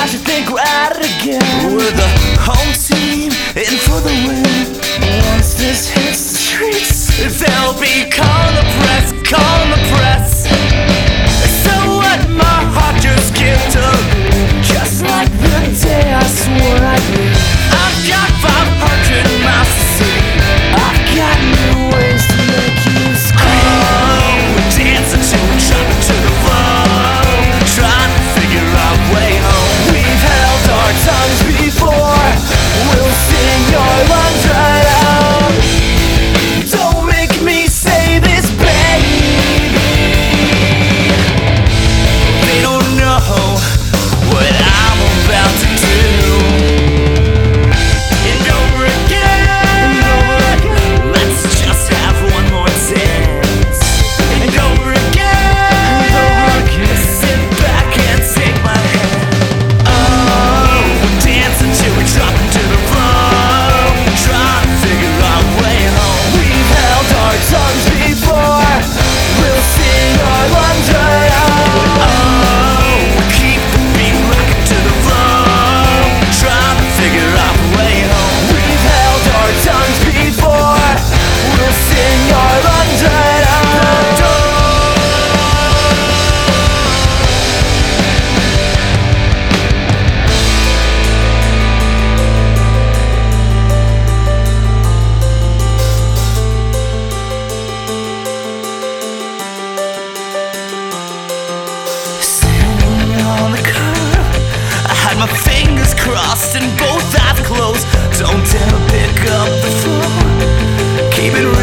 Gosh, you think we're at it again. We're the home team in for the win. Once this hits the streets, they'll be coming. my fingers crossed and both eyes closed. Don't ever pick up the phone. Keep it.